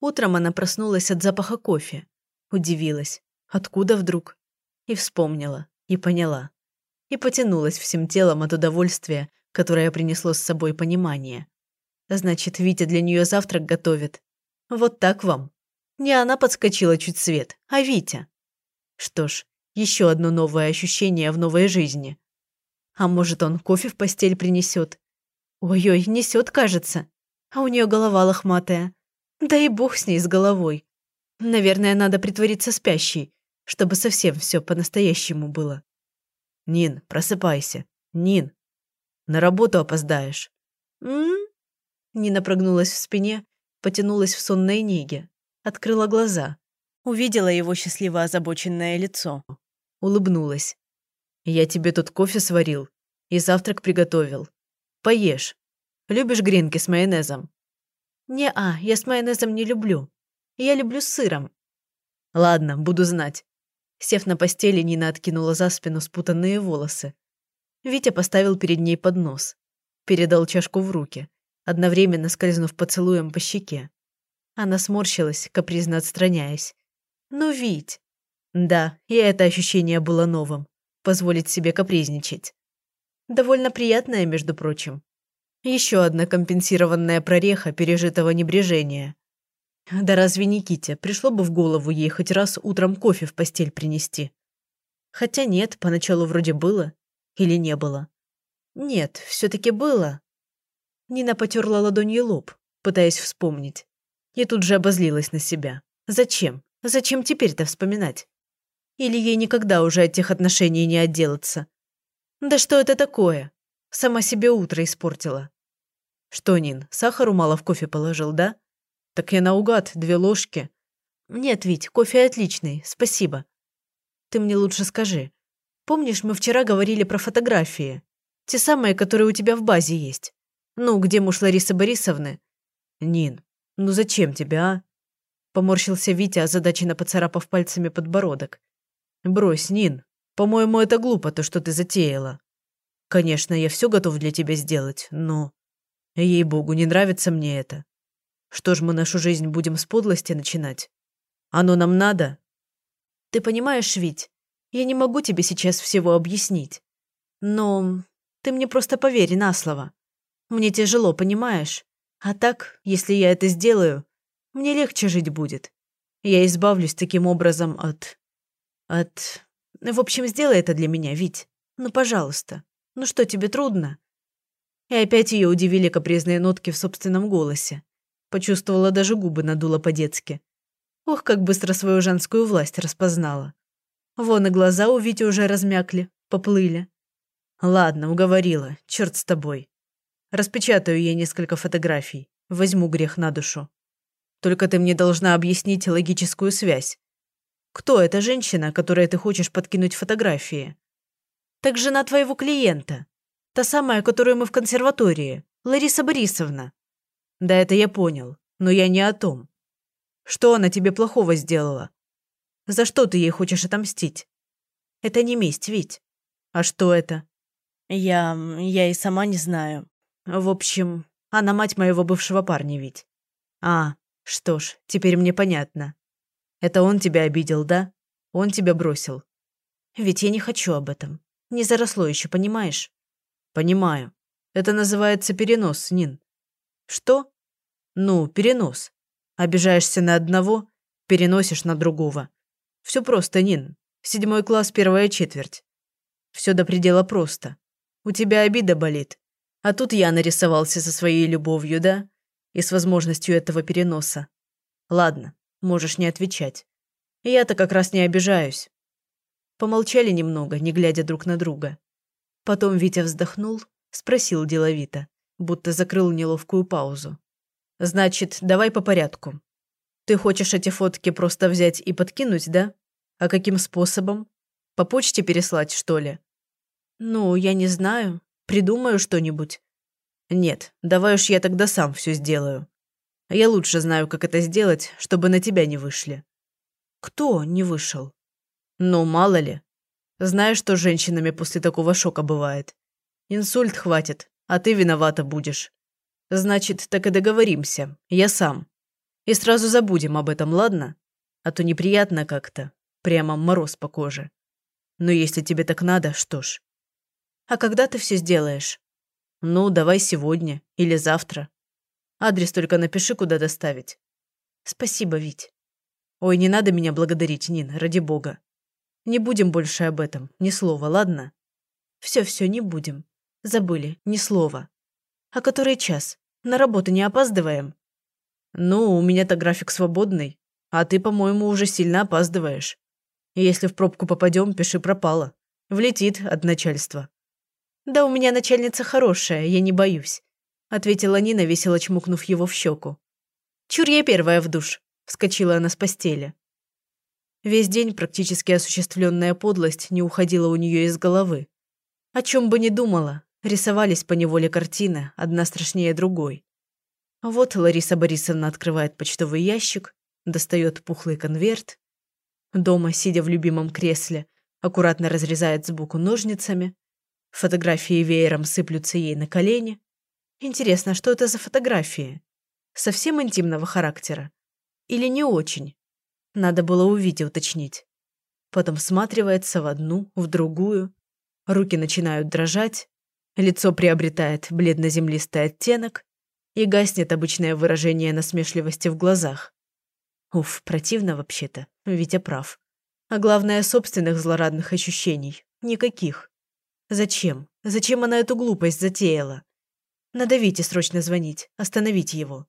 Утром она проснулась от запаха кофе. Удивилась. Откуда вдруг? И вспомнила. И поняла. И потянулась всем телом от удовольствия, которое принесло с собой понимание. Значит, Витя для нее завтрак готовит. Вот так вам. Не она подскочила чуть свет, а Витя. Что ж, еще одно новое ощущение в новой жизни. А может, он кофе в постель принесет? Ой-ой, несет, кажется. А у нее голова лохматая. Да и бог с ней с головой. Наверное, надо притвориться спящей, чтобы совсем все по-настоящему было. Нин, просыпайся. Нин, на работу опоздаешь. М? Нина прогнулась в спине, потянулась в сонной неге, открыла глаза, увидела его счастливо озабоченное лицо, улыбнулась. Я тебе тут кофе сварил и завтрак приготовил. Поешь. Любишь гренки с майонезом? Не-а, я с майонезом не люблю. Я люблю с сыром. Ладно, буду знать. Сев на постели, Нина откинула за спину спутанные волосы. Витя поставил перед ней поднос. Передал чашку в руки, одновременно скользнув поцелуем по щеке. Она сморщилась, капризно отстраняясь. «Ну, Вить!» Да, и это ощущение было новым позволить себе капризничать. Довольно приятная, между прочим. Еще одна компенсированная прореха пережитого небрежения. Да разве Никите пришло бы в голову ей хоть раз утром кофе в постель принести? Хотя нет, поначалу вроде было. Или не было? Нет, все-таки было. Нина потерла ладонью лоб, пытаясь вспомнить. И тут же обозлилась на себя. Зачем? Зачем теперь-то вспоминать? Или ей никогда уже от тех отношений не отделаться? Да что это такое? Сама себе утро испортила. Что, Нин, сахару мало в кофе положил, да? Так я наугад, две ложки. Нет, Вить, кофе отличный, спасибо. Ты мне лучше скажи. Помнишь, мы вчера говорили про фотографии? Те самые, которые у тебя в базе есть. Ну, где муж Ларисы Борисовны? Нин, ну зачем тебе, а? Поморщился Витя, озадаченно поцарапав пальцами подбородок. «Брось, Нин. По-моему, это глупо, то, что ты затеяла. Конечно, я все готов для тебя сделать, но... Ей-богу, не нравится мне это. Что ж мы нашу жизнь будем с подлости начинать? Оно нам надо?» «Ты понимаешь, Вить, я не могу тебе сейчас всего объяснить. Но ты мне просто поверь на слово. Мне тяжело, понимаешь? А так, если я это сделаю, мне легче жить будет. Я избавлюсь таким образом от от... В общем, сделай это для меня, Вить. Ну, пожалуйста. Ну что, тебе трудно?» И опять ее удивили капризные нотки в собственном голосе. Почувствовала даже губы надула по-детски. Ох, как быстро свою женскую власть распознала. Вон и глаза у Вити уже размякли, поплыли. Ладно, уговорила, черт с тобой. Распечатаю ей несколько фотографий, возьму грех на душу. Только ты мне должна объяснить логическую связь кто эта женщина, которой ты хочешь подкинуть фотографии? Так жена твоего клиента. Та самая, которую мы в консерватории. Лариса Борисовна. Да это я понял, но я не о том. Что она тебе плохого сделала? За что ты ей хочешь отомстить? Это не месть, ведь. А что это? Я... я и сама не знаю. В общем, она мать моего бывшего парня ведь. А, что ж, теперь мне понятно. Это он тебя обидел, да? Он тебя бросил. Ведь я не хочу об этом. Не заросло еще, понимаешь? Понимаю. Это называется перенос, Нин. Что? Ну, перенос. Обижаешься на одного, переносишь на другого. Все просто, Нин. Седьмой класс, первая четверть. Все до предела просто. У тебя обида болит. А тут я нарисовался со своей любовью, да? И с возможностью этого переноса. Ладно, Можешь не отвечать. Я-то как раз не обижаюсь. Помолчали немного, не глядя друг на друга. Потом Витя вздохнул, спросил деловито, будто закрыл неловкую паузу. «Значит, давай по порядку. Ты хочешь эти фотки просто взять и подкинуть, да? А каким способом? По почте переслать, что ли?» «Ну, я не знаю. Придумаю что-нибудь». «Нет, давай уж я тогда сам все сделаю. Я лучше знаю, как это сделать, чтобы на тебя не вышли». «Кто не вышел?» «Ну, мало ли. Знаешь, что с женщинами после такого шока бывает? Инсульт хватит, а ты виновата будешь. Значит, так и договоримся. Я сам. И сразу забудем об этом, ладно? А то неприятно как-то. Прямо мороз по коже. Но если тебе так надо, что ж. А когда ты все сделаешь? Ну, давай сегодня или завтра. Адрес только напиши, куда доставить. Спасибо, Вить. Ой, не надо меня благодарить, Нин, ради бога. Не будем больше об этом, ни слова, ладно? Все-все, не будем. Забыли, ни слова. А который час? На работу не опаздываем? Ну, у меня-то график свободный, а ты, по-моему, уже сильно опаздываешь. Если в пробку попадем, пиши пропало. Влетит от начальства. Да у меня начальница хорошая, я не боюсь, ответила Нина, весело чмокнув его в щеку. Чур я первая в душ, вскочила она с постели. Весь день практически осуществленная подлость не уходила у нее из головы. О чем бы ни думала, рисовались по неволе картины, одна страшнее другой. Вот Лариса Борисовна открывает почтовый ящик, достает пухлый конверт. Дома, сидя в любимом кресле, аккуратно разрезает сбоку ножницами. Фотографии веером сыплются ей на колени. Интересно, что это за фотографии? Совсем интимного характера? Или не очень? Надо было увидеть и уточнить. Потом всматривается в одну, в другую. Руки начинают дрожать. Лицо приобретает бледно-землистый оттенок и гаснет обычное выражение насмешливости в глазах. Уф, противно вообще-то, Витя прав. А главное, собственных злорадных ощущений. Никаких. Зачем? Зачем она эту глупость затеяла? Надо Вите срочно звонить, остановить его.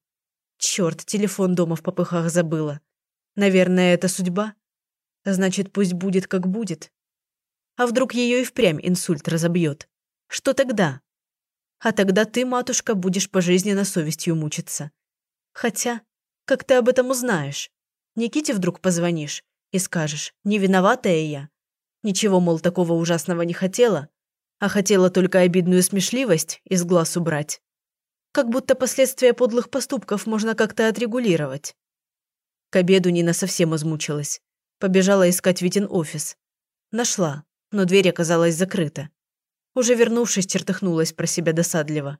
Черт, телефон дома в попыхах забыла. Наверное, это судьба? Значит, пусть будет, как будет. А вдруг ее и впрямь инсульт разобьет? Что тогда? А тогда ты, матушка, будешь пожизненно совестью мучиться. Хотя, как ты об этом узнаешь? Никите вдруг позвонишь и скажешь, не виноватая я. Ничего, мол, такого ужасного не хотела, а хотела только обидную смешливость из глаз убрать. Как будто последствия подлых поступков можно как-то отрегулировать. К обеду Нина совсем измучилась. Побежала искать Витин офис. Нашла, но дверь оказалась закрыта. Уже вернувшись, чертыхнулась про себя досадливо.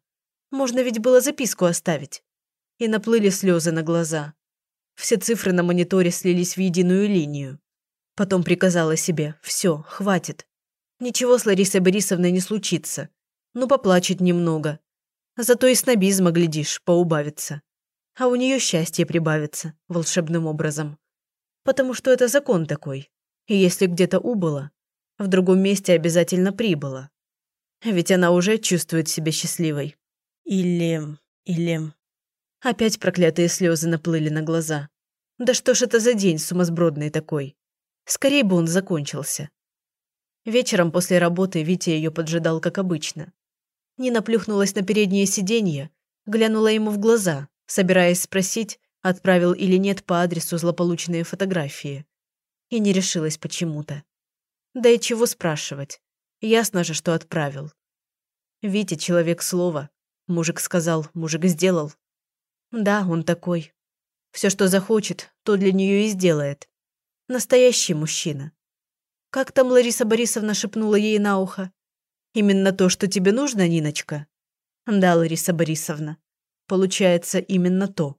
Можно ведь было записку оставить. И наплыли слезы на глаза. Все цифры на мониторе слились в единую линию. Потом приказала себе «Все, хватит. Ничего с Ларисой Борисовной не случится. Ну, поплачет немного. Зато и снобизма, глядишь, поубавится а у нее счастье прибавится волшебным образом. Потому что это закон такой. И если где-то убыло, в другом месте обязательно прибыло. Ведь она уже чувствует себя счастливой. Или... или... Опять проклятые слезы наплыли на глаза. Да что ж это за день сумасбродный такой? Скорее бы он закончился. Вечером после работы Витя ее поджидал, как обычно. Нина плюхнулась на переднее сиденье, глянула ему в глаза, собираясь спросить, отправил или нет по адресу злополучные фотографии. И не решилась почему-то. Да и чего спрашивать? Ясно же, что отправил. Витя – человек слова. Мужик сказал, мужик сделал. Да, он такой. Все, что захочет, то для нее и сделает. Настоящий мужчина. Как там Лариса Борисовна шепнула ей на ухо? Именно то, что тебе нужно, Ниночка? Да, Лариса Борисовна. Получается именно то.